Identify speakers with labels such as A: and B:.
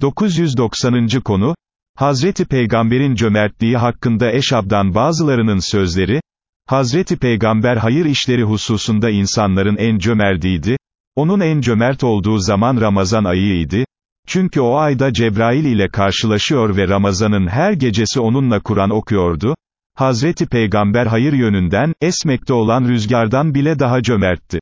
A: 990. konu, Hazreti Peygamber'in cömertliği hakkında Eşab'dan bazılarının sözleri, Hazreti Peygamber hayır işleri hususunda insanların en cömertiydi, onun en cömert olduğu zaman Ramazan ayıydı, çünkü o ayda Cebrail ile karşılaşıyor ve Ramazan'ın her gecesi onunla Kur'an okuyordu, Hazreti Peygamber hayır yönünden, esmekte olan rüzgardan bile daha cömertti.